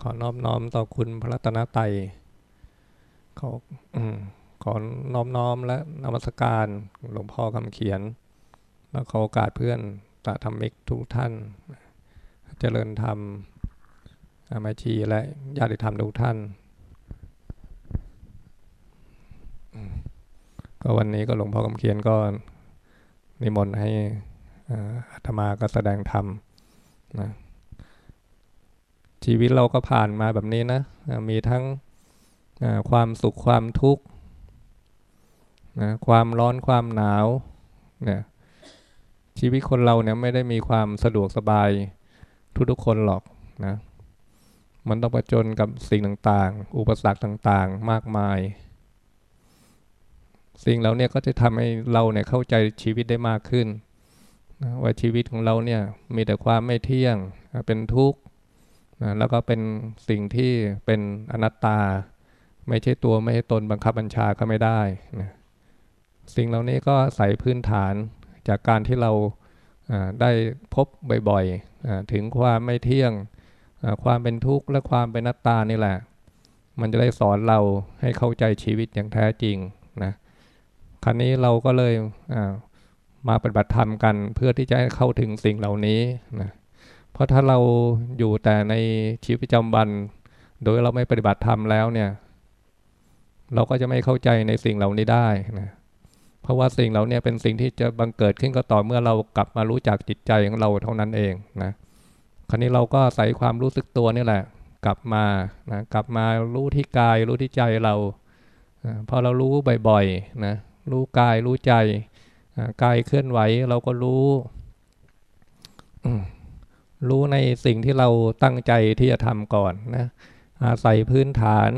ขอนอบน้อมต่อคุณพระรัตนตรัยขอขอน้อมน้อมและนมัสการหลวงพ่อคำเขียน แล้วขอโอกาสเพื่อนตาธรรมิกทุกท่าน เจริญธรรมอามาชีและญาติธรรมทุกท่าน ก็วันนี้ก็หลวงพ่อคำเขียนก็นิมนต์ให้อาตมาก็แสดงธรรมนะ ชีวิตเราก็ผ่านมาแบบนี้นะมีทั้งความสุขความทุกข์นะความร้อนความหนาวเนี่ยชีวิตคนเราเนี่ยไม่ได้มีความสะดวกสบายทุกๆคนหรอกนะมันต้องประจนกับสิ่งต่างๆ อุปสรรคต่างๆ มากมาย สิ่งเหล่านี้ก็จะทำให้เราเนี่ยเข้าใจชีวิตได้มากขึ้นนะว่าชีวิตของเราเนี่ยมีแต่ความไม่เที่ยง เป็นทุกข์ นะแล้วก็เป็นสิ่งที่เป็นอนัตตา ไม่ใช่ตัวไม่ใช่ตนบังคับบัญชาก็ไม่ได้นะสิ่งเหล่านี้ก็ใส่พื้นฐานจากการที่เราได้พบบ่อยๆ ถึงความไม่เที่ยงความเป็นทุกข์และความเป็นนัตตานี่แหละ มันจะได้สอนเราให้เข้าใจชีวิตอย่างแท้จริงนะครั้นี้เราก็เลยมาปฏิบัติธรรมกันเพื่อที่จะให้เข้าถึงสิ่งเหล่านี้นะ เพราะถ้าเราอยู่แต่ในชีวิตประจำวัน โดยเราไม่ปฏิบัติธรรมแล้วเนี่ย เราก็จะไม่เข้าใจในสิ่งเหล่านี้ได้นะเพราะว่าสิ่งเหล่านี้เป็นสิ่งที่จะบังเกิดขึ้นก็ต่อเมื่อเรากลับมารู้จักจิตใจของเราเท่านั้นเองนะคราวนี้เราก็ใส่ความรู้สึกตัวนี่แหละ กลับมานะกลับมารู้ที่กายรู้ที่ใจเราพอเรารู้บ่อยๆนะรู้กายรู้ใจกายเคลื่อนไหวเราก็รู้ รู้ในสิ่งที่เราตั้งใจที่จะทำก่อนนะอาศัยพื้นฐาน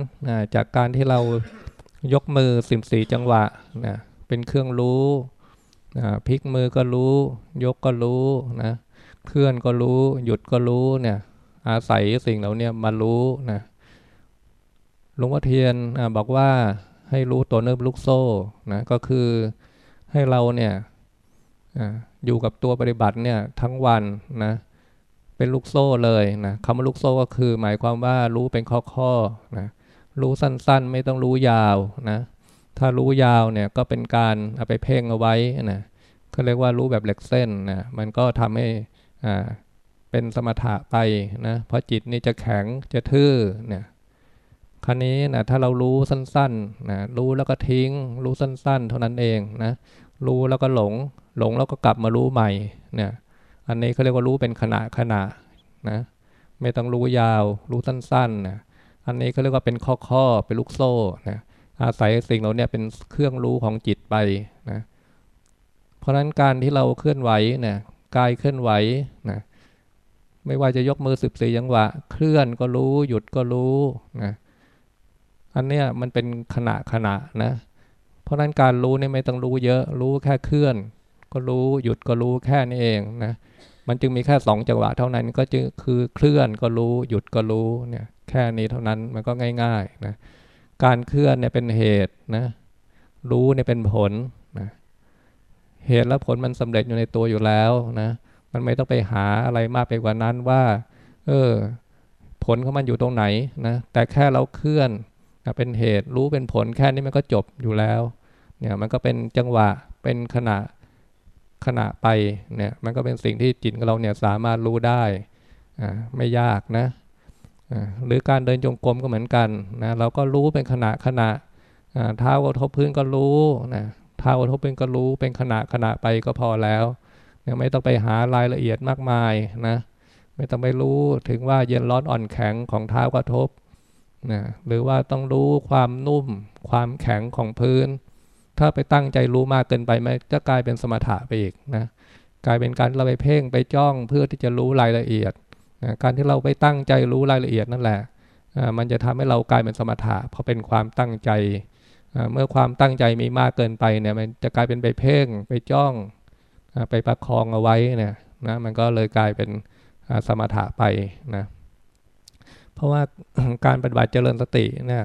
จากการที่เรายกมือสิบสี่จังหวะนะเป็นเครื่องรู้พลิกมือก็รู้ ยกก็รู้นะเคลื่อนก็รู้ หยุดก็รู้เนี่ย อาศัยสิ่งเหล่านี้มารู้นะหลวงพ่อเทียนบอกว่าให้รู้ตัวเนิบลูกโซ่นะก็คือให้เราเนี่ยอยู่กับตัวปฏิบัติเนี่ยทั้งวันนะ เป็นลูกโซ่เลยนะคำว่าลูกโซ่ก็คือ หมายความว่ารู้เป็นข้อๆนะรู้สั้นๆ ไม่ต้องรู้ยาวนะถ้ารู้ยาวเนี่ยก็เป็นการเอาไปเพ่งเอาไว้นะเขาเรียกว่ารู้แบบเหล็กเส้นนะมันก็ทำให้อ่าเป็นสมถะไปนะเพราะจิตนี่จะแข็งจะทื่อเนี่ยครั้นี้นะถ้าเรารู้สั้นๆนะรู้แล้วก็ทิ้ง รู้สั้น ๆ เท่านั้นเองนะรู้แล้วก็หลง หลงแล้วก็กลับมารู้ใหม่เนี่ย อันนี้เขาเรียกว่ารู้เป็นขณะขณะนะไม่ต้องรู้ยาว รู้สั้นๆนะอันนี้เขาเรียกว่าเป็นข้อๆเป็นลูกโซ่นะอาศัยสิ่งเราเนี่ยเป็นเครื่องรู้ของจิตไปนะเพราะฉะนั้นการที่เราเคลื่อนไหวเนี่ยกายเคลื่อนไหวนะไม่ว่าจะยกมือสิบสี่ยังหวะ เคลื่อนก็รู้หยุดก็รู้นะอันเนี้ยมันเป็นขณะขณะนะ เพราะฉะนั้นการรู้เนี่ยไม่ต้องรู้เยอะ รู้แค่เคลื่อน ก็รู้หยุดก็รู้แค่นี้เองนะมันจึงมีแค่สองจังหวะเท่านั้นก็จึงคือเคลื่อนก็รู้หยุดก็รู้เนี่ยแค่นี้เท่านั้นมันก็ง่ายๆนะการเคลื่อนเนี่ยเป็นเหตุนะรู้เนี่ยเป็นผลนะเหตุและผลมันสำเร็จอยู่ในตัวอยู่แล้วนะมันไม่ต้องไปหาอะไรมากไปกว่านั้นว่า เออ ผลของมันอยู่ตรงไหนนะแต่แค่เราเคลื่อนนะเป็นเหตุรู้เป็นผลแค่นี้มันก็จบอยู่แล้ว เนี่ยมันก็เป็นจังหวะเป็นขณะ ขณะไปเนี่ยมันก็เป็นสิ่งที่จิตของเราเนี่ยสามารถรู้ได้ไม่ยากนะหรือการเดินจงกรมก็เหมือนกันนะเราก็รู้เป็นขณะขณะเท้ากระทบพื้นก็รู้นะเท้ากระทบพื้นก็รู้เป็นขณะขณะไปก็พอแล้วยังไม่ต้องไปหารายละเอียดมากมายนะไม่ต้องไปรู้ถึงว่าเย็นร้อนอ่อนแข็งของเท้ากระทบนะหรือว่าต้องรู้ความนุ่มความแข็งของพื้น ถ้าไปตั้งใจรู้มากเกินไปมันจะกลายเป็นสมถะไปอีกนะกลายเป็นการเราไปเพ่งไปจ้องเพื่อที่จะรู้รายละเอียดการที่เราไปตั้งใจรู้รายละเอียดนั่นแหละมันจะทำให้เรากลายเป็นสมถะพราะเป็นความตั้งใจเมื่อความตั้งใจมีมากเกินไปเนี่ยมันจะกลายเป็นไปเพ่งไปจ้องไปประคองเอาไว้เนี่ยนะมันก็เลยกลายเป็นสมถะไปนะเพราะว่าการปฏิบัติเจริญสติเนี่ย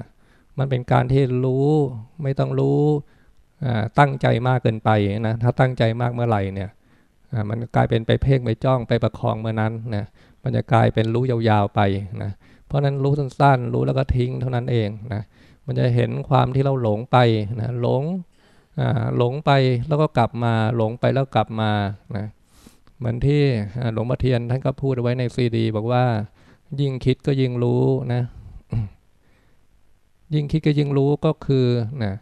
มันเป็นการที่รู้ไม่ต้องรู้ ตั้งใจมากเกินไปนะถ้าตั้งใจมากเมื่อไหร่เนี่ยมันกลายเป็นไปเพ่งไปจ้องไปประคองเมื่อนั้นนะมันจะกลายเป็นรู้ยาวๆไปนะเพราะนั้นรู้สั้นๆ รู้แล้วก็ทิ้งเท่านั้นเองนะมันจะเห็นความที่เราหลงไปนะหลงหลงไปแล้วก็กลับมาหลงไปแล้วกลับมานะเหมือนที่หลวงพ่อเทียนท่านก็พูดไว้ในซีดี บอกว่า ยิ่งคิดก็ยิ่งรู้นะ ยิ่งคิดก็ยิ่งรู้ก็คือนะ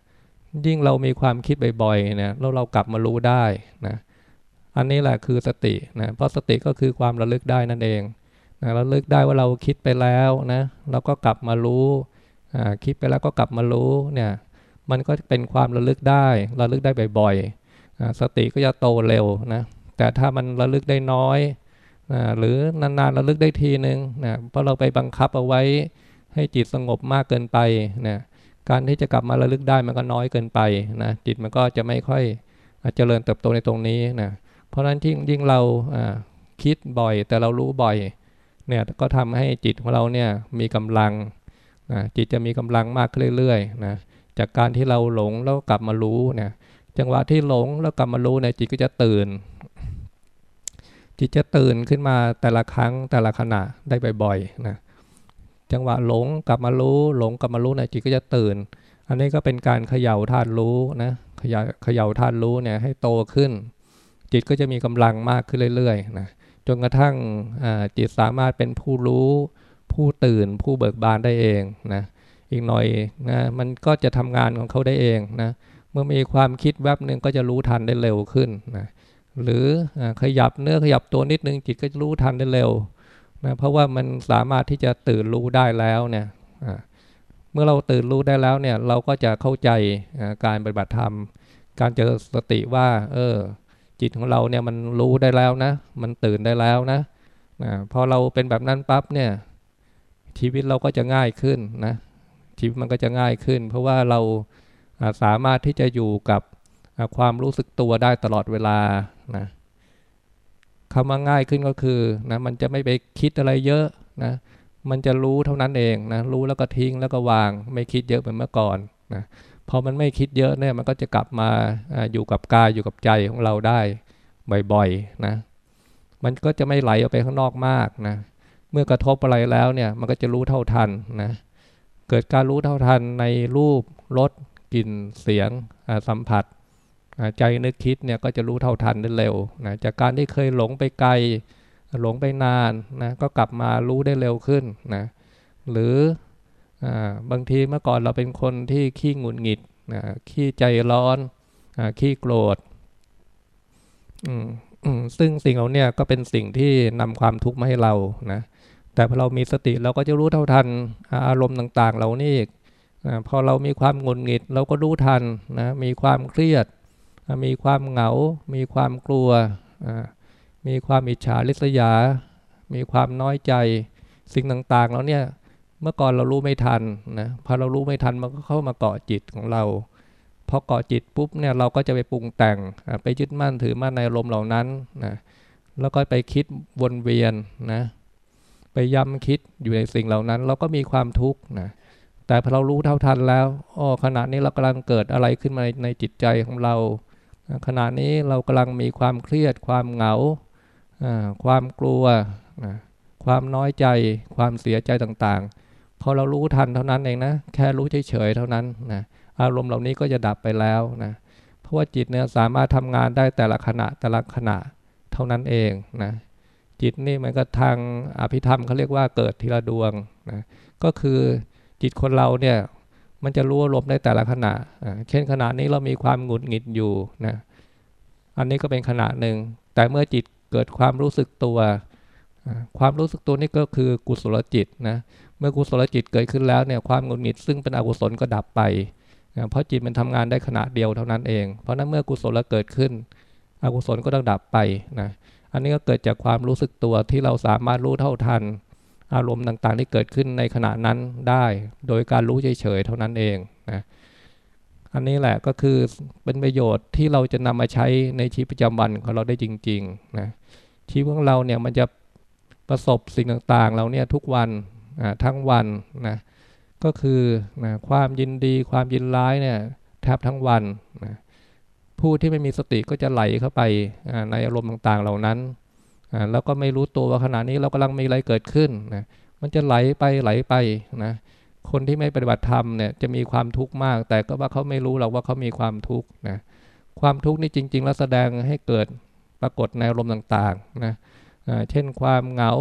ยิ่งเรามีความคิดบ่อยๆนะแล้วเรากลับมารู้ได้นะอันนี้แหละคือสตินะเพราะสติก็คือความระลึกได้นั่นเองนะระลึกได้ว่าเราคิดไปแล้วนะเราก็กลับมารู้คิดไปแล้วก็กลับมารู้เนี่ยมันก็เป็นความระลึกได้ระลึกได้บ่อยๆสติก็จะโตเร็วนะแต่ถ้ามันระลึกได้น้อยหรือนานๆระลึกได้ทีนึงนะเพราะเราไปบังคับเอาไว้ให้จิตสงบมากเกินไปนะ การที่จะกลับมาระลึกได้มันก็น้อยเกินไปนะจิตมันก็จะไม่ค่อยเจริญเติบโตในตรงนี้นะเพราะฉะนั้นยิ่งยิ่งเราคิดบ่อยแต่เรารู้บ่อยเนี่ยก็ทำให้จิตของเราเนี่ยมีกำลังนะจิตจะมีกำลังมากขึ้นเรื่อยๆนะจากการที่เราหลงแล้วกลับมารู้เนี่ยจังหวะที่หลงแล้วกลับมารู้เนี่ยจิตก็จะตื่น จิตจะตื่นขึ้นมาแต่ละครั้งแต่ละขณะได้บ่อยๆนะ จังหวะหลงกลับมารู้หลงกลับมารู้เนี่ยจิตก็จะตื่น อันนี้ก็เป็นการเขย่าธาตุรู้นะขย่าเขย่าธาตุรู้เนี่ยให้โตขึ้น จิตก็จะมีกำลังมากขึ้นเรื่อยๆนะจนกระทั่งจิตสามารถเป็นผู้รู้ ผู้ตื่นผู้เบิกบานได้เองนะอีกหน่อยนะมันก็จะทำงานของเขาได้เองนะเมื่อมีความคิดแวบหนึ่งก็จะรู้ทันได้เร็วขึ้นนะหรือขยับเนื้อขยับตัวนิดนึงจิตก็จะรู้ทันได้เร็ว นะเพราะว่ามันสามารถที่จะตื่นรู้ได้แล้วเนี่ยเมื่อเราตื่นรู้ได้แล้วเนี่ยเราก็จะเข้าใจการปฏิบัติธรรม การเจอสติว่า เออ จิตของเราเนี่ยมันรู้ได้แล้วนะ มันตื่นได้แล้วนะนะพอเราเป็นแบบนั้นปั๊บเนี่ย ชีวิตเราก็จะง่ายขึ้นนะชีวิตมันก็จะง่ายขึ้น เพราะว่าเราสามารถที่จะอยู่กับความรู้สึกตัวได้ตลอดเวลานะ คำว่าง่ายขึ้นก็คือนะมันจะไม่ไปคิดอะไรเยอะนะมันจะรู้เท่านั้นเองนะรู้แล้วก็ทิ้งแล้วก็วาง ไม่คิดเยอะเหมือนเมื่อก่อนนะพอมันไม่คิดเยอะเนี่ยมันก็จะกลับมาออยู่กับกายอยู่กับใจของเราได้บ่อยๆนะมันก็จะไม่ไหลออกไปข้างนอกมากนะเมื่อกระทบอะไรแล้วเนี่ยมันก็จะรู้เท่าทันนะเกิดการรู้เท่าทันในรูปรสกลิ่นเสียงสัมผัส ใจนึกคิดเนี่ยก็จะรู้เท่าทันได้เร็วนะจากการที่เคยหลงไปไกล หลงไปนานนะก็กลับมารู้ได้เร็วขึ้นนะหรือบางทีเมื่อก่อนเราเป็นคนที่ขี้หงุดหงิดนะขี้ใจร้อนอขี้โกรธซึ่งสิ่งเหล่านี้ก็เป็นสิ่งที่นำความทุกข์มาให้เรานะแต่พอเรามีสติเราก็จะรู้เท่าทันอารมณ์ต่าง ๆ เหล่านี้พอเรามีความหงุดหงิดเราก็รู้ทันนะมีความเครียด มีความเหงา มีความกลัว มีความอิจฉาริษยา มีความน้อยใจ สิ่งต่างๆแล้วเนี่ยเมื่อก่อนเรารู้ไม่ทันนะพอเรารู้ไม่ทันมันก็เข้ามาเกาะจิตของเราพอเกาะจิตปุ๊บเนี่ยเราก็จะไปปรุงแต่งไปยึดมั่นถือมั่นในลมเหล่านั้นนะแล้วก็ไปคิดวนเวียนนะไปย้ำคิดอยู่ในสิ่งเหล่านั้น เราก็มีความทุกข์นะแต่พอเรารู้เท่าทันแล้วอ๋อขณะนี้เรากำลังเกิดอะไรขึ้นมาในจิตใจของเรา ขณะนี้เรากำลังมีความเครียด ความเหงา ความกลัว ความน้อยใจ ความเสียใจต่างๆ พอเรารู้ทันเท่านั้นเองนะ แค่รู้เฉยๆเท่านั้นนะ อารมณ์เหล่านี้ก็จะดับไปแล้วนะ เพราะว่าจิตเนี่ยสามารถทำงานได้แต่ละขณะแต่ละขณะเท่านั้นเองนะ จิตนี่มันก็ทางอภิธรรมเขาเรียกว่าเกิดทีละดวงนะ ก็คือจิตคนเราเนี่ย มันจะรู้อารมณ์ได้แต่ละขณะ เช่นขณะนี้เรามีความหงุดหงิดอยู่นะ อันนี้ก็เป็นขณะหนึ่ง แต่เมื่อจิตเกิดความรู้สึกตัว ความรู้สึกตัวนี่ก็คือกุศลจิตนะ เมื่อกุศลจิตเกิดขึ้นแล้วเนี่ยความหงุดหงิดซึ่งเป็นอกุศลก็ดับไปนะเพราะจิตมันทำงานได้ขณะเดียวเท่านั้นเอง เพราะนั้นเมื่อกุศลเกิดขึ้น อกุศลก็ต้องดับไปนะ อันนี้ก็เกิดจากความรู้สึกตัวที่เราสามารถรู้เท่าทัน อารมณ์ต่างๆ ที่เกิดขึ้นในขณะนั้นได้ โดยการรู้เฉยๆเท่านั้นเองนะอันนี้แหละก็คือเป็นประโยชน์ที่เราจะนำมาใช้ในชีวิตประจำวันของเราได้จริงๆนะชีวิตของเราเนี่ยมันจะประสบสิ่งต่างๆ เราเนี่ยทุกวันทั้งวันนะก็คือนะความยินดีความยินร้ายเนี่ยแทบทั้งวันนะผู้ที่ไม่มีสติก็จะไหลเข้าไปในอารมณ์ต่างๆ เหล่านั้น แล้วก็ไม่รู้ตัวว่าขณะนี้เรากำลังมีอะไรเกิดขึ้นนะมันจะไหลไปไหลไปนะคนที่ไม่ปฏิบัติธรรมเนี่ยจะมีความทุกข์มาก แต่ก็ว่าเขาไม่รู้หรอกว่าเขามีความทุกข์นะความทุกข์นี่จริง ๆ แล้วแสดงให้เกิดปรากฏในอารมณ์ต่างๆนะเช่นความเหงา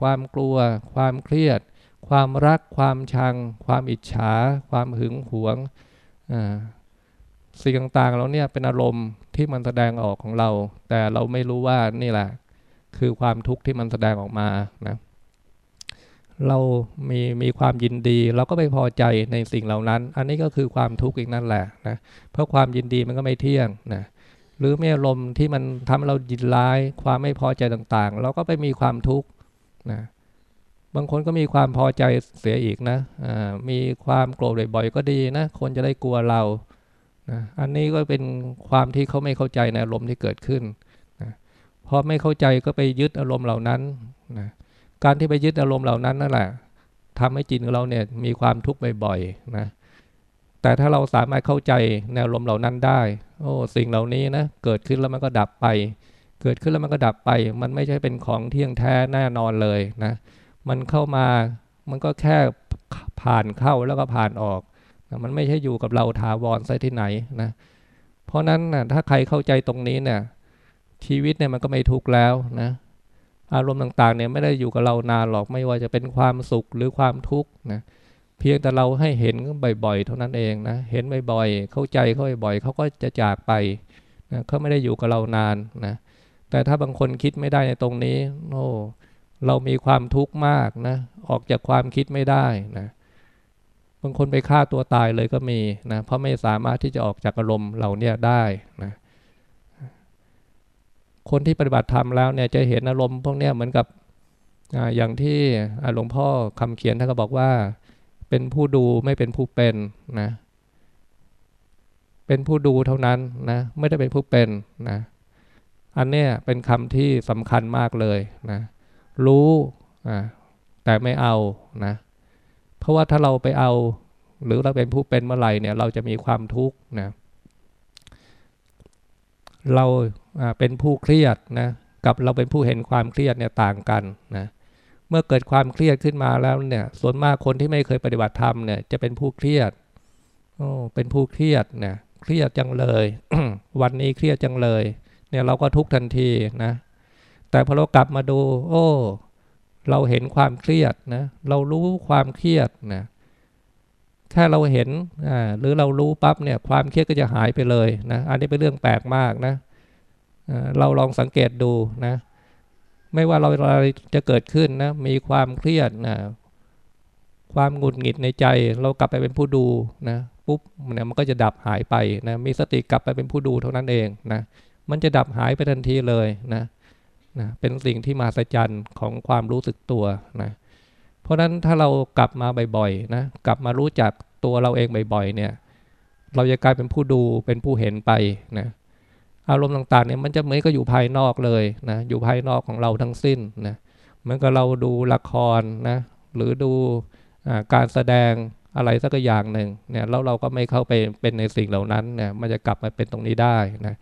ความกลัว ความเครียด ความรัก ความชัง ความอิจฉา ความหึงหวงสิ่งต่างๆเราเนี่ยเป็นอารมณ์ที่มันแสดงออกของเรา แต่เราไม่รู้ว่านี่แหละ คือความทุกข์ที่มันแสดงออกมานะเรามีมีความยินดี เราก็ไม่พอใจในสิ่งเหล่านั้น อันนี้ก็คือความทุกข์อีกนั่นแหละนะเพราะความยินดีมันก็ไม่เที่ยงนะหรือมีอารมณ์ที่มันทำเรายินร้าย ความไม่พอใจต่างๆ เราก็ไปมีความทุกข์นะบางคนก็มีความพอใจเสียอีกนะมีความโกรธบ่อยๆก็ดีนะคนจะได้กลัวเรานะอันนี้ก็เป็นความที่เขาไม่เข้าใจในอารมณ์ที่เกิดขึ้น พอไม่เข้าใจก็ไปยึดอารมณ์เหล่านั้นนะการที่ไปยึดอารมณ์เหล่านั้นนั่นแหละทำให้จิตของเราเนี่ยมีความทุกข์บ่อยๆนะแต่ถ้าเราสามารถเข้าใจแนวลมเหล่านั้นได้ โอ้สิ่งเหล่านี้นะเกิดขึ้นแล้วมันก็ดับไป เกิดขึ้นแล้วมันก็ดับไป มันไม่ใช่เป็นของเที่ยงแท้แน่นอนเลยนะมันเข้ามามันก็แค่ผ่านเข้าแล้วก็ผ่านออกนะมันไม่ใช่อยู่กับเราถาวรใส่ที่ไหนนะเพราะนั้นนะถ้าใครเข้าใจตรงนี้เนี่ย ชีวิตเนี่ยมันก็ไม่ทุกข์แล้วนะอารมณ์ต่างๆเนี่ยไม่ได้อยู่กับเรานานหรอกไม่ว่าจะเป็นความสุขหรือความทุกข์นะเพียงแต่เราให้เห็นบ่อยๆ เท่านั้นเองนะเห็นบ่อยๆ เข้าใจเขาบ่อยๆเขาก็จะจากไปนะเขาไม่ได้อยู่กับเรานานนะแต่ถ้าบางคนคิดไม่ได้ในตรงนี้โอ้เรามีความทุกข์มากนะออกจากความคิดไม่ได้นะบางคนไปฆ่าตัวตายเลยก็มีนะเพราะไม่สามารถที่จะออกจากอารมณ์เหล่านี้ได้นะ คนที่ปฏิบัติธรรมแล้วเนี่ยจะเห็นอารมณ์พวกนี้เหมือนกับออย่างที่หลวงพ่อคำเขียนท่านก็บอกว่า เป็นผู้ดูไม่เป็นผู้เป็นนะเป็นผู้ดูเท่านั้นนะไม่ได้เป็นผู้เป็นนะอันเนี้ยเป็นคำที่สำคัญมากเลยนะรู้แต่ไม่เอานะเพราะว่าถ้าเราไปเอา หรือเราเป็นผู้เป็นเมื่อไหร่เนี่ยเราจะมีความทุกข์นะ เราเป็นผู้เครียดนะกับเราเป็นผู้เห็นความเครียดเนี่ยต่างกันนะเมื่อเกิดความเครียดขึ้นมาแล้วเนี่ยส่วนมากคนที่ไม่เคยปฏิบัติธรรมเนี่ยจะเป็นผู้เครียดโอ้เป็นผู้เครียดเนี่ยเครียดจังเลย วันนี้เครียดจังเลย เนี่ยเราก็ทุกทันทีนะ แต่พอเรากลับมาดู โอ้ เราเห็นความเครียดนะเรารู้ความเครียดนะ แค่เราเห็นหรือเรารู้ปั๊บเนี่ยความเครียดก็จะหายไปเลยนะอันนี้เป็นเรื่องแปลกมากนะเราลองสังเกตดูนะไม่ว่าเราอะไรจะเกิดขึ้นนะมีความเครียดนะความหงุดหงิดในใจ เรากลับไปเป็นผู้ดูนะปุ๊บเนี่ยมันก็จะดับหายไปนะมีสติกลับไปเป็นผู้ดูเท่านั้นเองนะมันจะดับหายไปทันทีเลยนะนะเป็นสิ่งที่มาสัจจันของความรู้สึกตัวนะ เพราะฉะนั้นถ้าเรากลับมาบ่อยๆนะกลับมารู้จักตัวเราเองบ่อยๆเนี่ย เราจะกลายเป็นผู้ดูเป็นผู้เห็นไปนะอารมณ์ต่างๆเนี่ยมันจะเหมือนก็อยู่ภายนอกเลยนะอยู่ภายนอกของเราทั้งสิ้นนะเหมือนกับเราดูละครนะหรือดูการแสดงอะไรสักอย่างหนึ่งเนี่ยแล้วเราก็ไม่เข้าไปเป็นในสิ่งเหล่านั้นเนี่ยมันจะกลับมาเป็นตรงนี้ได้นะ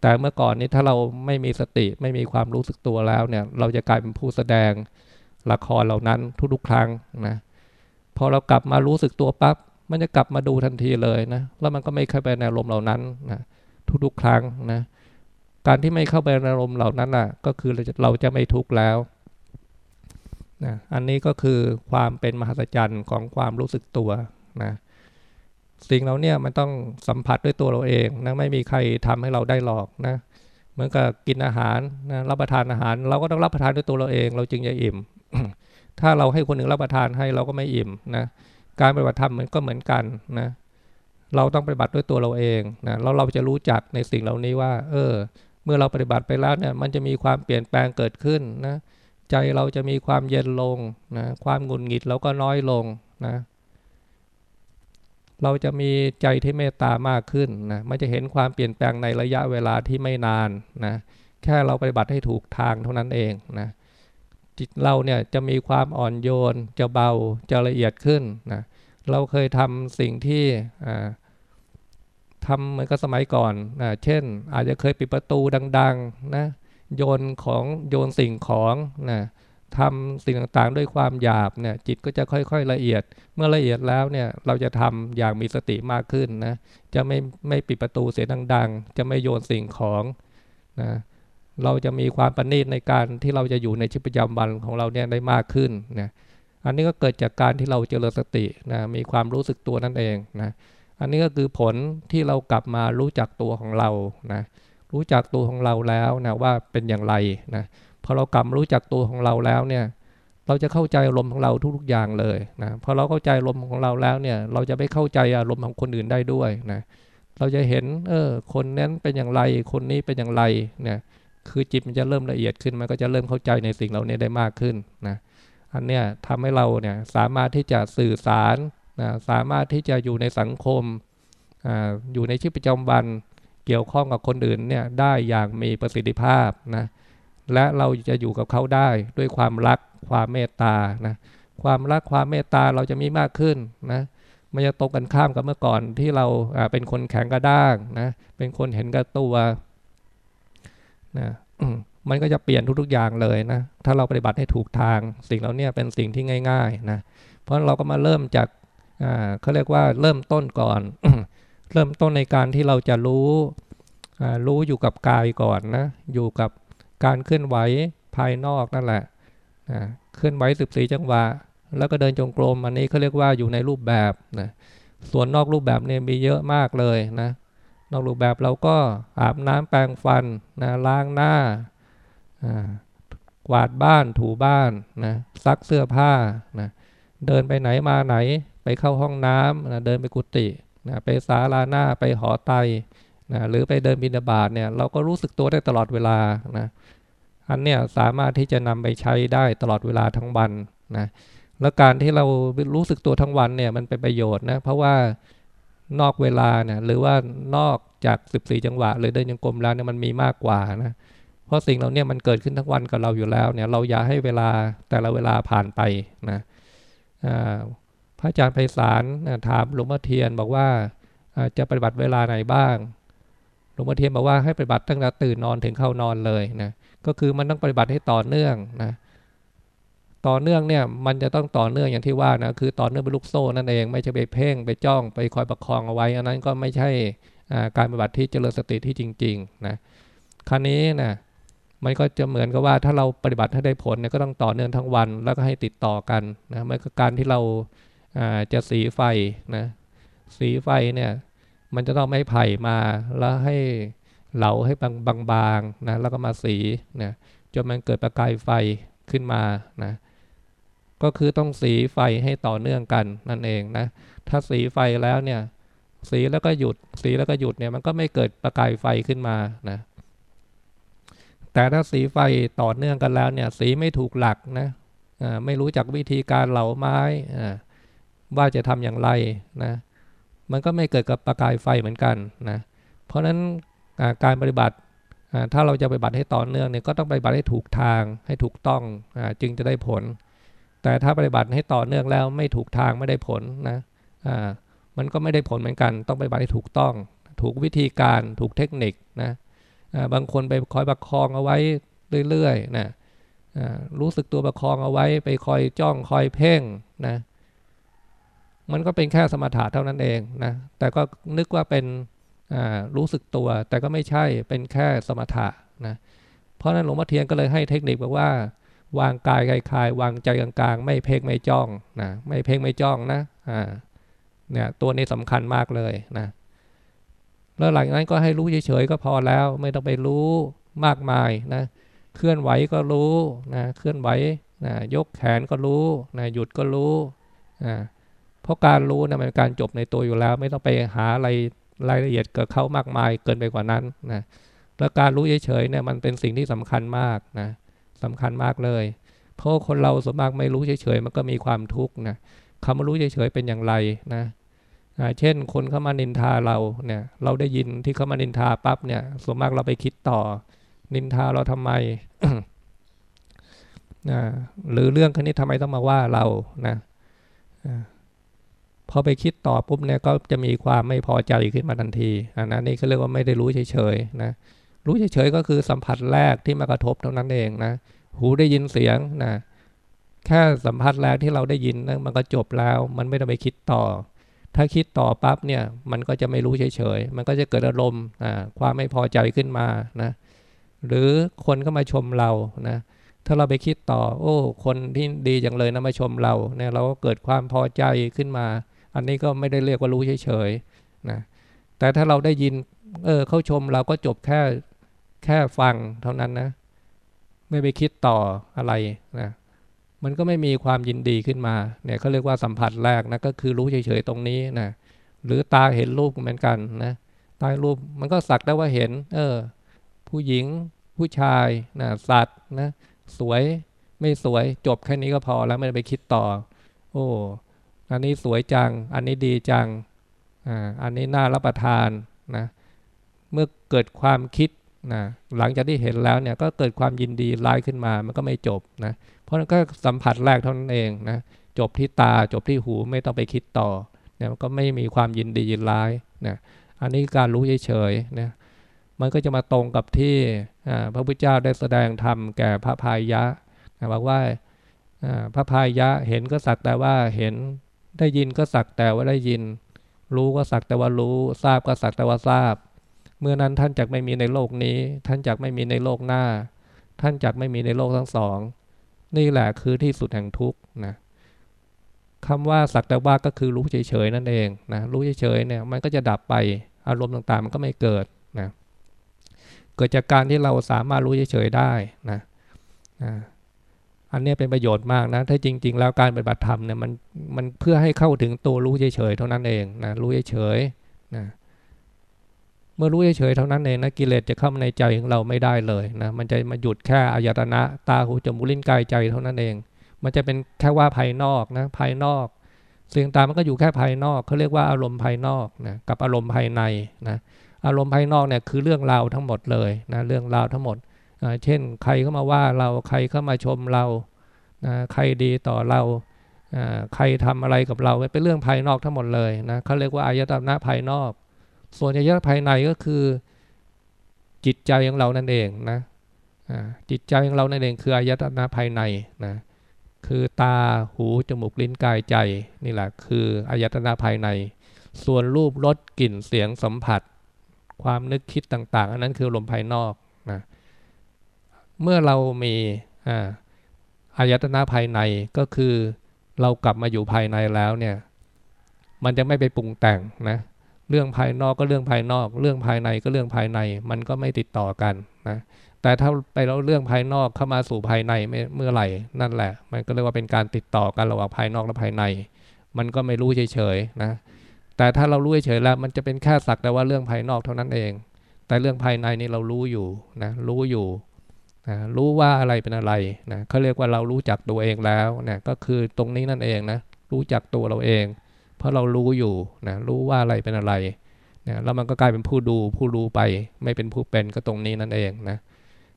แต่เมื่อก่อนนี้ถ้าเราไม่มีสติไม่มีความรู้สึกตัวแล้วเนี่ย เราจะกลายเป็นผู้แสดง ละครเหล่านั้นทุกๆครั้งนะพอเรากลับมารู้สึกตัวปั๊บมันจะกลับมาดูทันทีเลยนะแล้วมันก็ไม่เข้าไปในอารมณ์เหล่านั้นนะทุกๆครั้งนะการที่ไม่เข้าไปในอารมณ์เหล่านั้นน่ะก็คือเราจะเราจะไม่ทุกข์แล้วนะอันนี้ก็คือความเป็นมหัศจรรย์ของความรู้สึกตัวนะสิ่งเราเนี่ยมันต้องสัมผัสด้วยตัวเราเองนะไม่มีใครทำให้เราได้หรอกนะเหมือนกับกินอาหารนะรับประทานอาหาร เราก็ต้องรับประทานด้วยตัวเราเอง เราจึงจะอิ่ม ถ้าเราให้คนหนึ่งรับประทานให้เราก็ไม่อิ่มนะการปฏิบัติธรรมมันก็เหมือนกันนะเราต้องปฏิบัติด้วยตัวเราเองนะแล้วเราจะรู้จักในสิ่งเหล่านี้ว่า เออ เมื่อเราปฏิบัติไปแล้วเนี่ย มันจะมีความเปลี่ยนแปลงเกิดขึ้นนะใจเราจะมีความเย็นลงนะความหงุดหงิดเราก็น้อยลงนะเราจะมีใจที่เมตตามากขึ้นนะมันจะเห็นความเปลี่ยนแปลงในระยะเวลาที่ไม่นานนะแค่เราปฏิบัติให้ถูกทางเท่านั้นเองนะ จิตเราเนี่ยจะมีความอ่อนโยน จะเบาจะละเอียดขึ้นนะเราเคยทำสิ่งที่ทำเหมือนกับสมัยก่อนนะเช่น อาจจะเคยปิดประตูดังๆนะโยนของโยนสิ่งของนะทำสิ่งต่างๆ ด้วยความหยาบเนี่ยจิตก็จะค่อยๆละเอียด เมื่อละเอียดแล้วเนี่ยเราจะทำอย่างมีสติมากขึ้นนะจะไม่ไม่ปิดประตูเสียงดัง ๆ จะไม่โยนสิ่งของนะ เราจะมีความประณีตในการที่เราจะอยู่ในชีวิตประจำวันของเราเนี่ยได้มากขึ้นนะอันนี้ก็เกิดจากการที่เราเจริญสตินะมีความรู้สึกตัวนั่นเองนะอันนี้ก็คือผลที่เรากลับมารู้จักตัวของเรานะรู้จักตัวของเราแล้วนะว่าเป็นอย่างไรนะพอเรากลับรู้จักตัวของเราแล้วเนี่ยเราจะเข้าใจอารมณ์ของเราทุกๆอย่างเลยนะพอเราเข้าใจอารมณ์ของเราแล้วเนี่ยเราจะไปเข้าใจอารมณ์ของคนอื่นได้ด้วยนะเราจะเห็นเออคนนั้นเป็นอย่างไรคนนี้เป็นอย่างไรเนี่ย คือจิตมันจะเริ่มละเอียดขึ้นมันก็จะเริ่มเข้าใจในสิ่งเหล่านี้ได้มากขึ้นนะอันเนี้ยทำให้เราเนี่ยสามารถที่จะสื่อสารนะสามารถที่จะอยู่ในสังคมออยู่ในชีวิตประจำวันเกี่ยวข้องกับคนอื่นเนี่ยได้อย่างมีประสิทธิภาพนะและเราจะอยู่กับเขาได้ด้วยความรักความเมตตานะความรักความเมตตาเราจะมีมากขึ้นนะมันจะตกกันข้ามกับเมื่อก่อนที่เราเป็นคนแข็งกระด้างนะเป็นคนเห็นกับตัว นะมันก็จะเปลี่ยนทุกๆอย่างเลยนะ ถ้าเราปฏิบัติให้ถูกทาง สิ่งเหล่านี้เป็นสิ่งที่ง่าย ๆนะ เพราะเราก็มาเริ่มจากเขาเรียกว่าเริ่มต้นก่อน เริ่มต้นในการที่เราจะรู้รู้อยู่กับกายก่อนนะ อยู่กับการเคลื่อนไหวภายนอกนั่นแหละเคลื่อนไหวสิบสี่จังหวะ แล้วก็เดินจงกรมอันนี้เขาเรียกว่าอยู่ในรูปแบบนะ ส่วนนอกรูปแบบเนี่ยมีเยอะมากเลยนะ นอกรูปแบบเราก็อาบน้ำแปรงฟันนะล้างหน้ากวาดบ้านถูบ้านนะซักเสื้อผ้านะเดินไปไหนมาไหนไปเข้าห้องน้ำนะเดินไปกุฏินะไปศาลาหน้าไปหอไตนะหรือไปเดินบินาบาตเนี่ยเราก็รู้สึกตัวได้ตลอดเวลานะอันเนี้ยสามารถที่จะนำไปใช้ได้ตลอดเวลาทั้งวันนะแล้วการที่เรารู้สึกตัวทั้งวันเนี่ยมันเป็นประโยชน์นะเพราะว่า นอกเวลาเนี่ยหรือว่านอกจาก 14 จังหวะ หรือเดินยังกลมแล้วเนี่ยมันมีมากกว่านะเพราะสิ่งเหล่านี้มันเกิดขึ้นทั้งวันกับเราอยู่แล้วเนี่ยเราอย่าให้เวลาแต่ละเวลาผ่านไปนะพระอาจารย์ไพศาลถามหลวงพ่อเทียนบอกว่าจะปฏิบัติเวลาไหนบ้างหลวงพ่อเทียนบอกว่าให้ปฏิบัติตั้งแต่ตื่นนอนถึงเข้านอนเลยนะก็คือมันต้องปฏิบัติให้ต่อเนื่องนะ ต่อเนื่องเนี่ยมันจะต้องต่อเนื่องอย่างที่ว่านะคือต่อเนื่องเป็นลูกโซ่นั่นเองไม่ใช่ไปเพ่งไปจ้องไปคอยประคองเอาไว้ อันนั้นก็ไม่ใช่การปฏิบัติที่เจริญสติที่จริงๆนะครั้นี้นะมันก็จะเหมือนกับว่าถ้าเราปฏิบัติให้ได้ผลเนี่ยก็ต้องต่อเนื่องทั้งวันแล้วก็ให้ติดต่อกันนะมันก็การที่เราจะสีไฟนะสีไฟเนี่ยมันจะต้องไม่ไผ่มาแล้วให้เหลาให้บางๆนะแล้วก็มาสีนะจนมันเกิดประกายไฟขึ้นมานะ ก็คือต้องสีไฟให้ต่อเนื่องกันนั่นเองนะ ถ้าสีไฟแล้วเนี่ย สีแล้วก็หยุด สีแล้วก็หยุดเนี่ยมันก็ไม่เกิดประกายไฟขึ้นมานะ แต่ถ้าสีไฟต่อเนื่องกันแล้วเนี่ย สีไม่ถูกหลักนะไม่รู้จักวิธีการเหลาไม้ว่าจะทำอย่างไรนะ มันก็ไม่เกิดกับประกายไฟเหมือนกันนะ เพราะนั้นการปฏิบัติถ้าเราจะปฏิบัติให้ต่อเนื่องเนี่ยก็ต้องปฏิบัติให้ถูกทางให้ถูกต้องจึงจะได้ผล แต่ถ้าปฏิบัติให้ต่อเนื่องแล้วไม่ถูกทางไม่ได้ผลนะอ่ามันก็ไม่ได้ผลเหมือนกัน ต้องปฏิบัติให้ถูกต้อง ถูกวิธีการถูกเทคนิคนะอ่าบางคนไปคอยประคองเอาไว้เรื่อยๆนะอ่ารู้สึกตัวประคองเอาไว้ ไปคอยจ้องคอยเพ่งนะมันก็เป็นแค่สมถะเท่านั้นเองนะแต่ก็นึกว่าเป็นอ่ารู้สึกตัว แต่ก็ไม่ใช่เป็นแค่สมถะนะเพราะนั้นหลวงพ่อเทียนก็เลยให้เทคนิคบอกว่า วางกายคลายๆวางใจกลางๆ ไม่เพ่งไม่จ้องนะไม่เพ่งไม่จ้องนะอ่าเนี่ยตัวนี้สำคัญมากเลยนะแล้วหลังนั้นก็ให้รู้เฉยๆก็พอแล้ว ไม่ต้องไปรู้มากมายนะเคลื่อนไหวก็รู้นะเคลื่อนไหวนะยกแขนก็รู้นะหยุดก็รู้นะเพราะการรู้นะมันเป็นการจบในตัวอยู่แล้ว ไม่ต้องไปหาอะไรรายละเอียดเกิดเข้ามากมายเกินไปกว่านั้นนะแล้วการรู้เฉยๆเนี่ยมันเป็นสิ่งที่สำคัญมากนะ สำคัญมากเลย เพราะคนเราส่วนมากไม่รู้เฉยๆมันก็มีความทุกข์นะคำว่ารู้เฉยๆเป็นอย่างไรนะเช่นคนเข้ามานินทาเราเนี่ยเราได้ยินที่เข้ามานินทาปั๊บเนี่ยส่วนมากเราไปคิดต่อ นินทาเราทำไมนะหรือเรื่องคันนี้ทำไมต้องมาว่าเรานะพอไปคิดต่อปุ๊บเนี่ยก็จะมีความไม่พอใจขึ้นมาทันทีอันนั้นนี่เขาเรียกว่าไม่ได้รู้เฉยๆนะ รู้เฉยๆก็คือสัมผัสแรกที่มากระทบเท่านั้นเองนะ หูได้ยินเสียงนะแค่สัมผัสแรกที่เราได้ยินนะมันก็จบแล้ว มันไม่ต้องไปคิดต่อ ถ้าคิดต่อปั๊บเนี่ยมันก็จะไม่รู้เฉยๆ มันก็จะเกิดอารมณ์ความไม่พอใจขึ้นมานะหรือคนก็มาชมเรานะถ้าเราไปคิดต่อ โอ้ คนที่ดีอย่างเลยนะมาชมเราเนี่ยเราก็เกิดความพอใจขึ้นมา อันนี้ก็ไม่ได้เรียกว่ารู้เฉยๆนะแต่ถ้าเราได้ยิน เออเขาชมเราก็จบแค่แค่ฟังเท่านั้นนะ ไม่ไปคิดต่ออะไรนะมันก็ไม่มีความยินดีขึ้นมาเนี่ยเขาเรียกว่าสัมผัสแรกนะก็คือรู้เฉยๆตรงนี้นะหรือตาเห็นรูปเหมือนกันนะตารูปมันก็สักได้ว่าเห็น เออ ผู้หญิงผู้ชายนะสัตว์นะสวยไม่สวยจบแค่นี้ก็พอแล้วไม่ไปคิดต่อ โอ้อันนี้สวยจัง อันนี้ดีจังอ่าอันนี้น่ารับประทานนะ เมื่อเกิดความคิดนะหลังจากที่เห็นแล้วเนี่ยก็เกิดความยินดีร้ายขึ้นมามันก็ไม่จบนะเพราะนั้นก็สัมผัสแรกเท่านั้นเองนะจบที่ตาจบที่หูไม่ต้องไปคิดต่อเนี่ยมันก็ไม่มีความยินดียินร้ายนะอันนี้การรู้เฉยๆนะมันก็จะมาตรงกับที่พระพุทธเจ้าได้แสดงธรรมแก่พระพายะบอกว่าพระพายะเห็นก็สักแต่ว่าเห็นได้ยินก็สักแต่ว่าได้ยิน รู้ก็สักแต่ว่ารู้ ทราบก็สักแต่ว่าทราบ เมื่อนั้นท่านจักไม่มีในโลกนี้ ท่านจักไม่มีในโลกหน้า ท่านจักไม่มีในโลกทั้งสอง นี่แหละคือที่สุดแห่งทุกข์นะคำว่าสักแต่ว่าก็คือรู้เฉยๆนั่นเองนะรู้เฉยๆเนี่ยมันก็จะดับไปอารมณ์ต่างๆ มันก็ไม่เกิดนะเกิดจากการที่เราสามารถรู้เฉยๆได้นะอันนี้เป็นประโยชน์มากนะถ้าจริง ๆ แล้วการปฏิบัติธรรมเนี่ยมันมันเพื่อให้เข้าถึงตัวรู้เฉยๆเท่านั้นเองนะรู้เฉยๆนะ มื่อรู้เฉยๆเท่านั้นเองนะกิเลสจะเข้ามาในใจของเราไม่ได้เลยนะมันจะมาหยุดแค่อายตนะตาหูจมูกลิ้นกายใจเท่านั้นเอง มันจะเป็นแค่ว่าภายนอกนะภายนอกสิ่งต่างมันก็อยู่แค่ภายนอกเขาเรียกว่าอารมณ์ภายนอกนะกับอารมณ์ภายในนะอารมณ์ภายนอกเนี่ยคือเรื่องราวทั้งหมดเลยนะเรื่องราวทั้งหมด เช่น ใครเข้ามาว่าเราใครเข้ามาชมเรานะใครดีต่อเราใครทำอะไรกับเราเป็นเรื่องภายนอกทั้งหมดเลยนะเขาเรียกว่าอายตนะภายนอก ส่วนอายตนะภายในก็คือ จิตใจของเรานั่นเองนะจิตใจของเรานั่นเองคืออายตนะภายในนะคือตาหูจมูกลิ้นกายใจนี่แหละคืออายตนะภายใน ส่วนรูปรสกลิ่นเสียงสัมผัส ความนึกคิดต่าง ๆ อันนั้นคือลมภายนอกนะเมื่อเรามีอายตนะภายในก็คือเรากลับมาอยู่ภายในแล้วเนี่ย มันจะไม่ไปปรุงแต่งนะ เรื่องภายนอกก็เรื่องภายนอก เรื่องภายในก็เรื่องภายใน มันก็ไม่ติดต่อกันนะแต่ถ้าไปเราเรื่องภายนอกเข้ามาสู่ภายในเมื่อไหร่นั่นแหละ มันก็เรียกว่าเป็นการติดต่อกันระหว่างภายนอกและภายใน มันก็ไม่รู้เฉยๆนะแต่ถ้าเรารู้เฉยๆแล้ว มันจะเป็นแค่สักแต่ว่าเรื่องภายนอกเท่านั้นเอง แต่เรื่องภายในนี่เรารู้อยู่นะรู้อยู่นะรู้ว่าอะไรเป็นอะไรนะเขาเรียกว่าเรารู้จักตัวเองแล้วนะก็คือตรงนี้นั่นเองนะรู้จักตัวเราเอง เพราะเรารู้อยู่นะรู้ว่าอะไรเป็นอะไรนะแล้วมันก็กลายเป็นผู้ดูผู้รู้ไป ไม่เป็นผู้เป็นก็ตรงนี้นั่นเองนะ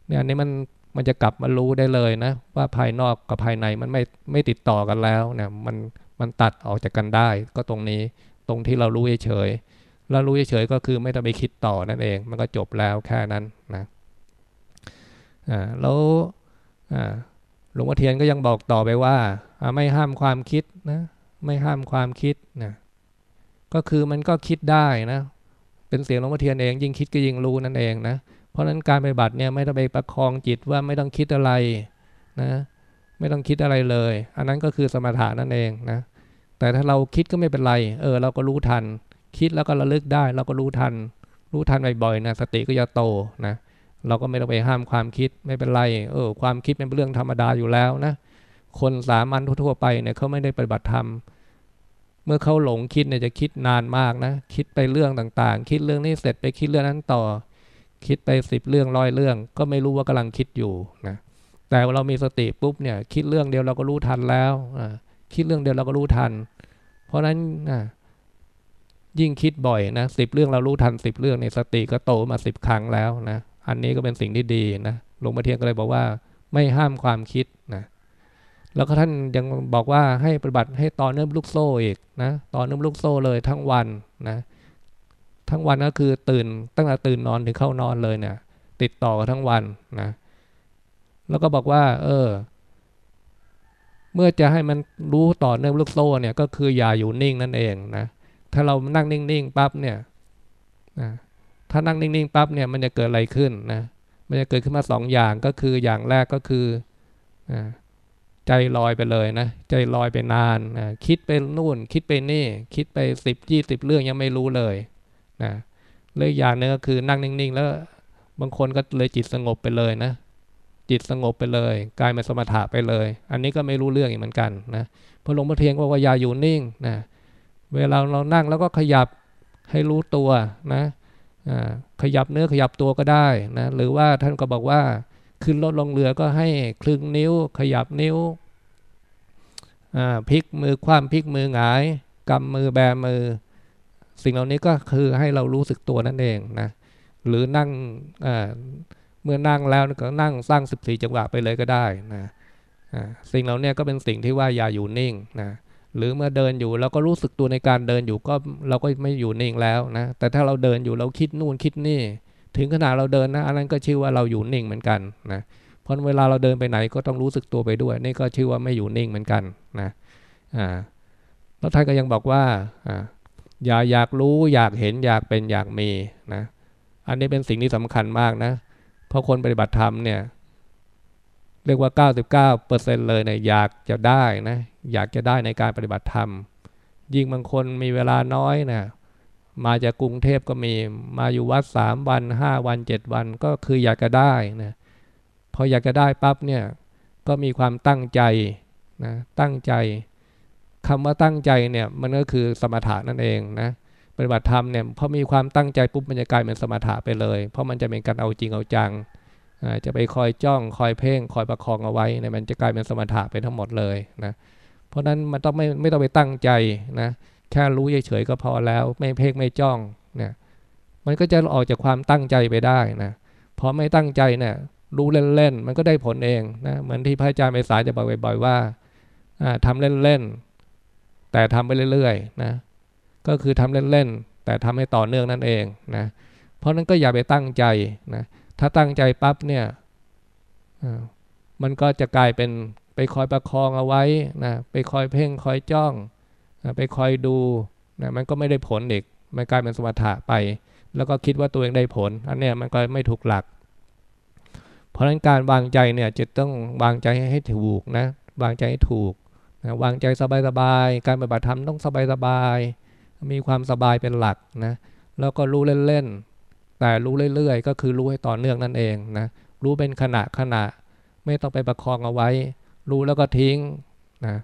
เนี่ยอันนี้มันมันจะกลับมารู้ได้เลยนะ ว่าภายนอกกับภายในมันไม่ไม่ติดต่อกันแล้วนะมันมันตัดออกจากกันได้ ก็ตรงนี้ตรงที่เรารู้เฉยๆเรารู้เฉยก็คือไม่ต้องไปคิดต่อนั่นเอง มันก็จบแล้วแค่นั้นนะอ่าแล้วอ่าหลวงพ่อเทียนก็ยังบอกต่อไปว่าไม่ห้ามความคิดนะ ไม่ห้ามความคิดนะก็คือมันก็คิดได้นะ เป็นเสียงหลวงพ่อเทียนเองยิ่งคิดก็ยิ่งรู้นั่นเองนะ เพราะฉะนั้นการปฏิบัติเนี่ยไม่ต้องไปประคองจิตว่าไม่ต้องคิดอะไรนะ ไม่ต้องคิดอะไรเลย อันนั้นก็คือสมถะนั่นเองนะ แต่ถ้าเราคิดก็ไม่เป็นไร เออ เราก็รู้ทัน คิดแล้วก็ระลึกได้ เราก็รู้ทัน รู้ทันบ่อยๆนะสติก็จะโตนะ เราก็ไม่ต้องไปห้ามความคิดไม่เป็นไร เออ ความคิดเป็นเรื่องธรรมดาอยู่แล้วนะ คนสามัญทั่วๆไปเนี่ยเขาไม่ได้ปฏิบัติธรรมเเมื่อเขาหลงคิดเนี่ยจะคิดนานมากนะ คิดไปเรื่องต่างๆ คิดเรื่องนี้เสร็จไปคิดเรื่องนั้นต่อ คิดไปสิบเรื่องร้อยเรื่อง ก็ไม่รู้ว่ากำลังคิดอยู่นะ แต่เรามีสติปุ๊บเนี่ย คิดเรื่องเดียวเราก็รู้ทันแล้วคิดเรื่องเดียวเราก็รู้ทัน เพราะนั้นนะยิ่งคิดบ่อยนะสิบเรื่องเรารู้ทันสิบเรื่องในสติก็โตมาสิบครั้งแล้วนะ อันนี้ก็เป็นสิ่งที่ดีนะหลวงพ่อเทียนก็เลยบอกว่า ไม่ห้ามความคิด แล้วก็ท่านยังบอกว่าให้ปฏิบัติให้ต่อเนื่องลูกโซ่อีกนะต่อเนื่องลูกโซ่เลยทั้งวันนะทั้งวันก็คือตื่นตั้งแต่ตื่นนอนถึงเข้านอนเลยเนี่ย ติดต่อกันทั้งวันนะแล้วก็บอกว่า เออ เมื่อจะให้มันรู้ต่อเนื่องลูกโซ่เนี่ยก็คืออย่าอยู่นิ่งนั่นเองนะถ้าเรานั่งนิ่งๆปั๊บเนี่ยนะถ้านั่งนิ่งๆปั๊บเนี่ยมันจะเกิดอะไรขึ้นนะมันจะเกิดขึ้นมาสองอย่างก็คืออย่างแรกก็คือนะ ใจลอยไปเลยนะ ใจลอยไปนานนะคิดไปนู่น คิดไปนี่ คิดไปสิบยี่สิบเรื่องยังไม่รู้เลยนะเลยอย่างนึงก็คือนั่งนิ่งๆ แล้วบางคนก็เลยจิตสงบไปเลยนะ จิตสงบไปเลยกลายเป็นสมถะไปเลย อันนี้ก็ไม่รู้เรื่องอีกเหมือนกันนะพระหลวงพ่อเทียนบอกว่าอย่าอยู่นิ่งนะเวลาเรานั่งแล้วก็ขยับให้รู้ตัวนะขยับเนื้อขยับตัวก็ได้นะหรือว่าท่านก็บอกว่า ขึ้นรถลงเรือก็ให้คลึงนิ้วขยับนิ้วพลิกมือคว่ำพลิกมือหงายกำมือแบมือ สิ่งเหล่านี้ก็คือให้เรารู้สึกตัวนั่นเองนะหรือนั่งเมื่อนั่งแล้วก็นั่งสร้าง 14 จังหวะไปเลยก็ได้นะสิ่งเหล่านี้ก็เป็นสิ่งที่ว่าอย่าอยู่นิ่งนะหรือเมื่อเดินอยู่เราก็รู้สึกตัวในการเดินอยู่ก็เราก็ไม่อยู่นิ่งแล้วนะแต่ถ้าเราเดินอยู่เราคิดนู่นคิดนี่ ถึงขนาดเราเดินนะอันนั้นก็ชื่อว่าเราอยู่นิ่งเหมือนกันนะเพราะเวลาเราเดินไปไหนก็ต้องรู้สึกตัวไปด้วย นี่ก็ชื่อว่าไม่อยู่นิ่งเหมือนกันนะอ่าแล้วท่านก็ยังบอกว่าอ่าอย่าอยากรู้อยากเห็นอยากเป็นอยากมีนะ อันนี้เป็นสิ่งที่สำคัญมากนะ เพราะคนปฏิบัติธรรมเนี่ย เรียกว่า 99%เลยเนี่ยอยากจะได้นะ อยากจะได้ในการปฏิบัติธรรม ยิ่งบางคนมีเวลาน้อยนะ มาจากกรุงเทพก็มี มาอยู่วัดสามวันห้าวันเจ็ดวันก็คืออยากจะได้นะพออยากจะได้ปั๊บเนี่ยก็มีความตั้งใจนะตั้งใจคำว่าตั้งใจเนี่ยมันก็คือสมถะนั่นเองนะปฏิบัติธรรมเนี่ยพอมีความตั้งใจปุ๊บมันจะกลายเป็นสมถะไปเลย เพราะมันจะเป็นการเอาจริงเอาจังจะไปคอยจ้องคอยเพ่งคอยประคองเอาไว้เนี่ยมันจะกลายเป็นสมถะไปทั้งหมดเลยนะเพราะนั้นมันต้องไม่ไม่ต้องไปตั้งใจนะ แค่รู้เฉยๆก็พอแล้ว ไม่เพ่งไม่จ้องเนี่ยมันก็จะออกจากความตั้งใจไปได้นะพอไม่ตั้งใจเนี่ยรู้เล่นๆ มันก็ได้ผลเองนะเหมือนที่พระอาจารย์ไปสายจะบอกบ่อยๆว่าทำเล่นๆ แต่ทำไปเรื่อยๆนะก็คือทำเล่นๆ แต่ทำให้ต่อเนื่องนั่นเองนะเพราะนั้นก็อย่าไปตั้งใจนะถ้าตั้งใจปั๊บเนี่ยมันก็จะกลายเป็นไปคอยประคองเอาไว้นะไปคอยเพ่งคอยจ้อง ไปคอยดูนะมันก็ไม่ได้ผลเด็กมันกลายเป็นสมถะไป แล้วก็คิดว่าตัวเองได้ผล อันเนี้ยมันก็ไม่ถูกหลัก เพราะฉะนั้นการวางใจเนี่ยจะต้องวางใจให้ถูกนะวางใจให้ถูกนะวางใจสบายๆการปฏิบัติธรรมต้องสบายๆมีความสบายเป็นหลักนะแล้วก็รู้เล่นๆแต่รู้เรื่อยๆ ก็คือรู้ให้ต่อเนื่องนั่นเองนะรู้เป็นขณะขณะไม่ต้องไปประคองเอาไว้ รู้แล้วก็ทิ้งนะ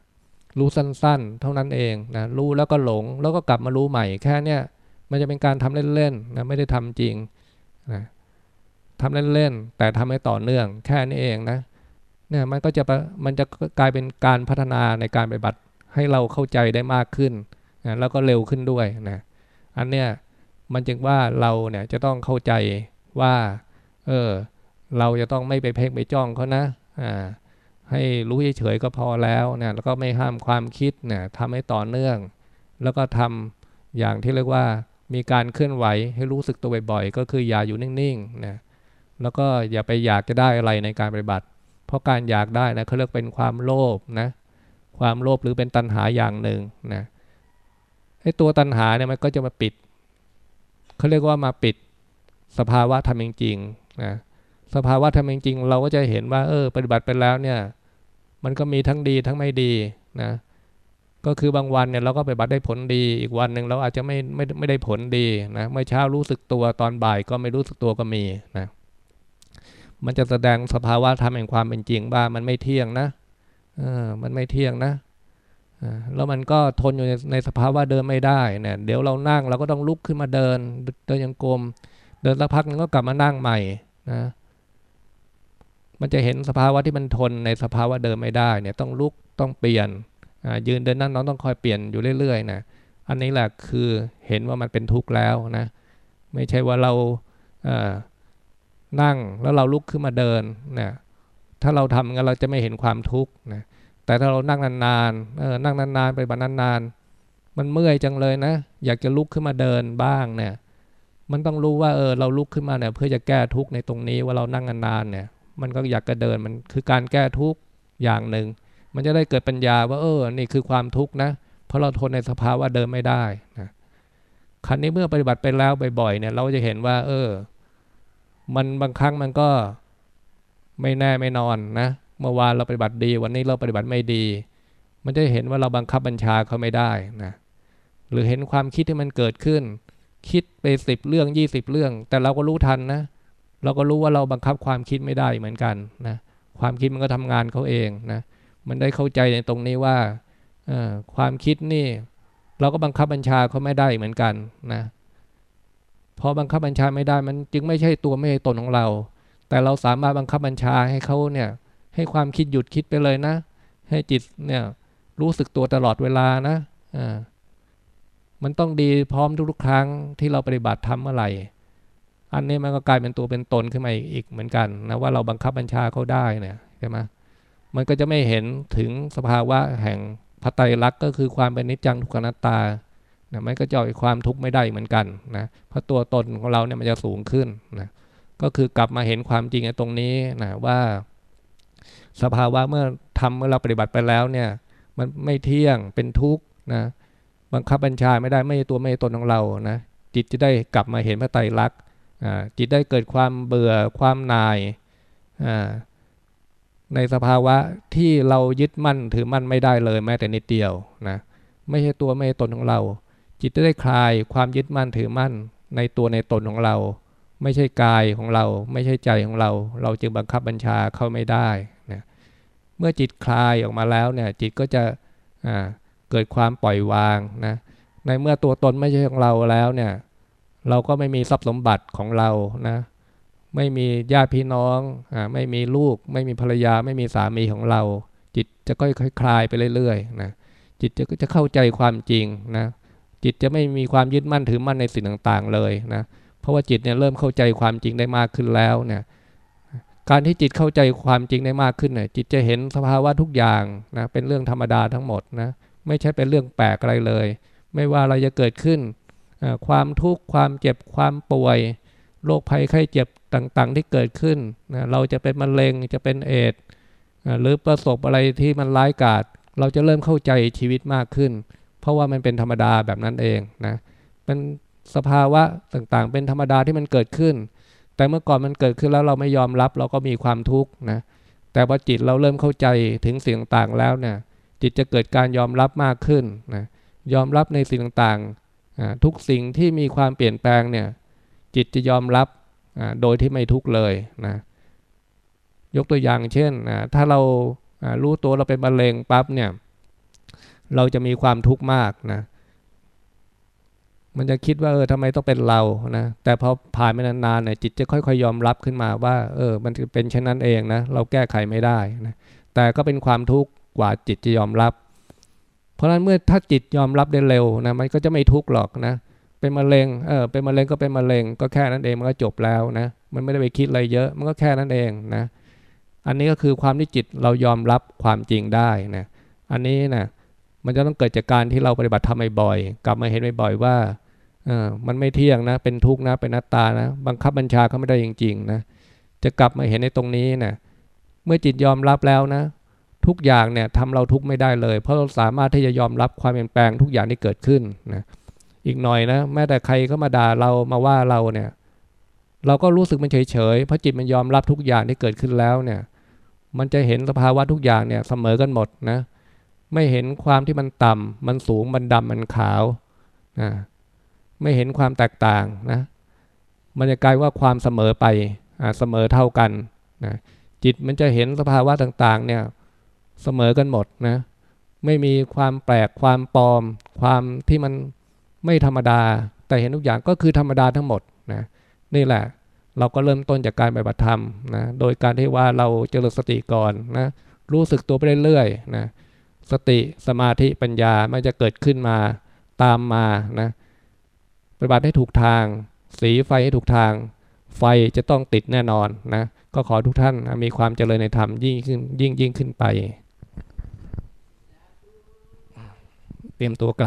รู้สั้นๆ เท่านั้นเองนะรู้แล้วก็หลงแล้วก็กลับมารู้ใหม่แค่เนี้ยมันจะเป็นการทำเล่นๆนะไม่ได้ทำจริงนะทำเล่นๆแต่ทำให้ต่อเนื่องแค่นี้เองนะเนี่ยมันก็จะมันจะกลายเป็นการพัฒนาในการปฏิบัติให้เราเข้าใจได้มากขึ้นนะแล้วก็เร็วขึ้นด้วยนะอันเนี้ยมันจึงว่าเราเนี่ยจะต้องเข้าใจว่า เออเราจะต้องไม่ไปเพ่งไปจ้องเขานะอ่า ให้รู้เฉยๆก็พอแล้วนะแล้วก็ไม่ห้ามความคิดนะทำให้ต่อเนื่อง แล้วก็ทำอย่างที่เรียกว่ามีการเคลื่อนไหวให้รู้สึกตัวบ่อยๆ ก็คืออย่าอยู่นิ่งๆนะแล้วก็อย่าไปอยากจะได้อะไรในการปฏิบัติ เพราะการอยากได้นะเขาเรียกเป็นความโลภนะความโลภหรือเป็นตัณหาอย่างหนึ่งนะไอ้ตัวตัณหาเนี่ยมันก็จะมาปิดเขาเรียกว่ามาปิดสภาวะธรรมจริงๆนะสภาวะธรรมจริงๆเราก็จะเห็นว่าเออปฏิบัติไปแล้วเนี่ย มันก็มีทั้งดีทั้งไม่ดีนะก็คือบางวันเนี่ยเราก็ไปบัตรได้ผลดีอีกวันหนึ่งเราอาจจะไม่ไม่ไม่ได้ผลดีนะเมื่อเช้ารู้สึกตัวตอนบ่ายก็ไม่รู้สึกตัวก็มีนะมันจะแสดงสภาวะธรรมแห่งความเป็นจริงว่ามันไม่เที่ยงนะเออมันไม่เที่ยงนะแล้วมันก็ทนอยู่ในในสภาวะเดิมไม่ได้เนี่ยเดี๋ยวเรานั่งเราก็ต้องลุกขึ้นมาเดิน เดินยังกลมเดินสักพักนึงก็กลับมานั่งใหม่นะ มันจะเห็นสภาวะที่มันทนในสภาวะเดิมไม่ได้เนี่ยต้องลุกต้องเปลี่ยนยืนเดินนั่งน้องต้องคอยเปลี่ยนอยู่เรื่อยๆนะอันนี้แหละคือเห็นว่ามันเป็นทุกข์แล้วนะไม่ใช่ว่าเรานั่งแล้วเราลุกขึ้นมาเดินนะถ้าเราทำงั้นเราจะไม่เห็นความทุกข์นะแต่ถ้าเรานั่งนานๆเออนั่งนานๆไปบันนานๆมันเมื่อยจังเลยนะ อยากจะลุกขึ้นมาเดินบ้างเนี่ยมันต้องรู้ว่าเออเราลุกขึ้นมาเนี่ยเพื่อจะแก้ทุกข์ในตรงนี้ว่าเรานั่งนานๆเนี่ย มันก็อยากจะเดินมันคือการแก้ทุกข์อย่างหนึ่ง มันจะได้เกิดปัญญาว่าเออนี่คือความทุกข์นะ เพราะเราทนในสภาวะเดินไม่ได้นะครั้นี้เมื่อปฏิบัติไปแล้วบ่อยๆเนี่ย เราจะเห็นว่า เออ มันบางครั้งมันก็ไม่แน่ไม่นอนนะเมื่อวานเราปฏิบัติดี วันนี้เราปฏิบัติไม่ดี มันจะเห็นว่าเราบังคับบัญชาเขาไม่ได้นะหรือเห็นความคิดที่มันเกิดขึ้น คิดไปสิบเรื่องยี่สิบเรื่อง แต่เราก็รู้ทันนะ เราก็รู้ว่าเราบังคับความคิดไม่ได้เหมือนกันนะความคิดมันก็ทำงานเขาเองนะมันได้เข้าใจในตรงนี้ว่าความคิดนี่ เราก็บังคับบัญชาเขาไม่ได้เหมือนกันนะพอบังคับบัญชาไม่ได้มันจึงไม่ใช่ตัวไม่ใช่ตนของเรา แต่เราสามารถบังคับบัญชาให้เขาเนี่ยให้ความคิดหยุดคิดไปเลยนะ ให้จิตเนี่ยรู้สึกตัวตลอดเวลานะอ่ามันต้องดีพร้อมทุกๆครั้งที่เราปฏิบัติทำเมื่อไหร่ อันนี้มันก็กลายเป็นตัวเป็นตนขึ้นมาอีกเหมือนกันนะว่าเราบังคับบัญชาเขาได้เนี่ยใช่ไหมมันก็จะไม่เห็นถึงสภาวะแห่งพระไตรลักษณ์ก็คือความเป็นนิจจังทุกขนัตตานะมันก็จะอความทุกข์ไม่ได้เหมือนกันนะเพราะตัวตนของเราเนี่ยมันจะสูงขึ้นนะก็คือกลับมาเห็นความจริงในตรงนี้นะว่า สภาวะเมื่อทำเมื่อเราปฏิบัติไปแล้วเนี่ย มันไม่เที่ยงเป็นทุกข์นะบังคับบัญชาไม่ได้ไม่ตัวไม่ตนของเรานะจิตจะได้กลับมาเห็นพระไตรลักษณ์ จิตได้เกิดความเบื่อความนายในสภาวะที่เรายึดมั่นถือมั่นไม่ได้เลยแม้แต่นิดเดียวนะไม่ใช่ตัวไม่ใช่ตนของเรา จิตจะได้คลายความยึดมั่นถือมั่น ในตัวในตนของเรา ไม่ใช่กายของเรา ไม่ใช่ใจของเรา เราจึงบังคับบัญชาเข้าไม่ได้นะเมื่อจิตคลายออกมาแล้วเนี่ยจิตก็จะเกิดความปล่อยวางนะในเมื่อตัวตนไม่ใช่ของเราแล้วเนี่ย เราก็ไม่มีทรัพย์สมบัติของเรานะ ไม่มีญาติพี่น้องอ่าไม่มีลูก ไม่มีภรรยา ไม่มีสามีของเรา จิตจะค่อยๆคลายไปเรื่อยๆนะจิตจะจะเข้าใจความจริงนะ จิตจะไม่มีความยึดมั่นถือมั่นในสิ่งต่างๆเลยนะเพราะว่าจิตเนี่ยเริ่มเข้าใจความจริงได้มากขึ้นแล้วเนี่ยการที่จิตเข้าใจความจริงได้มากขึ้นเนี่ยจิตจะเห็นสภาวะทุกอย่างนะเป็นเรื่องธรรมดาทั้งหมดนะไม่ใช่เป็นเรื่องแปลกอะไรเลย ไม่ว่าอะไรจะเกิดขึ้น ความทุกข์ความเจ็บความป่วยโรคภัยไข้เจ็บต่างๆ ที่เกิดขึ้นนะเราจะเป็นมะเร็งจะเป็นเอดหรือประสบอะไรที่มันร้ายกาจเราจะเริ่มเข้าใจชีวิตมากขึ้น เพราะว่ามันเป็นธรรมดาแบบนั้นเองนะเป็นสภาวะต่างๆ เป็นธรรมดาที่มันเกิดขึ้น แต่เมื่อก่อนมันเกิดขึ้นแล้วเราไม่ยอมรับเราก็มีความทุกข์นะแต่พอจิตเราเริ่มเข้าใจถึงสิ่งต่างๆแล้วเนี่ยจิตจะเกิดการยอมรับมากขึ้นนะยอมรับในสิ่งต่างๆ ทุกสิ่งที่มีความเปลี่ยนแปลงเนี่ยจิตจะยอมรับโดยที่ไม่ทุกข์เลยนะยกตัวอย่างเช่นถ้าเรารู้ตัวเราเป็นมะเร็งปั๊บเนี่ยเราจะมีความทุกข์มากนะมันจะคิดว่าเออทำไมต้องเป็นเรานะแต่พอผ่านไปนานๆเนี่ยจิตจะค่อยๆยอมรับขึ้นมาว่าเออมันเป็นเช่นนั้นเองนะเราแก้ไขไม่ได้นะแต่ก็เป็นความทุกข์กว่าจิตจะยอมรับ เพราะฉะนั้นเมื่อถ้าจิตยอมรับได้เร็วนะมันก็จะไม่ทุกข์หรอกนะ เป็นมะเร็งเออเป็นมะเร็งก็เป็นมะเร็ง ก็แค่นั้นเองมันก็จบแล้วนะ มันไม่ได้ไปคิดอะไรเยอะ มันก็แค่นั้นเองนะ อันนี้ก็คือความที่จิตเรายอมรับความจริงได้นะอันนี้นะมันจะต้องเกิดจากการที่เราปฏิบัติทำบ่อยๆกลับมาเห็นบ่อยๆว่าเออมันไม่เที่ยงนะ เป็นทุกข์นะ เป็นนัตตานะ บังคับบัญชาเขาไม่ได้จริงๆนะ จะกลับมาเห็นในตรงนี้นะ เมื่อจิตยอมรับแล้วนะ ทุกอย่างเนี่ยทำเราทุกข์ไม่ได้เลย เพราะเราสามารถที่จะยอมรับความเปลี่ยนแปลงทุกอย่างที่เกิดขึ้นนะอีกหน่อยนะแม้แต่ใครก็มาด่าเรามาว่าเราเนี่ยเราก็รู้สึกมันเฉยเฉยเพราะจิตมันยอมรับทุกอย่างที่เกิดขึ้นแล้วเนี่ยมันจะเห็นสภาวะทุกอย่างเนี่ยเสมอกันหมดนะไม่เห็นความที่มันต่ำมันสูงมันดำมันขาวนะไม่เห็นความแตกต่างนะมันจะกลายว่าความเสมอไปเสมอเท่ากันนะจิตมันจะเห็นสภาวะต่างๆเนี่ย เสมอกันหมดนะ ไม่มีความแปลกความปลอม ความที่มันไม่ธรรมดา แต่เห็นทุกอย่างก็คือธรรมดาทั้งหมดนะนี่แหละ เราก็เริ่มต้นจากการปฏิบัติธรรมนะโดยการที่ว่าเราเจริญสติก่อนนะรู้สึกตัวไปเรื่อยๆนะสติสมาธิปัญญามันจะเกิดขึ้นมาตามมานะปฏิบัติให้ถูกทาง สีไฟให้ถูกทาง ไฟจะต้องติดแน่นอนนะก็ขอทุกท่านมีความเจริญในธรรมยิ่งขึ้นยิ่งยิ่งขึ้นไป เตรียมตัวกลับ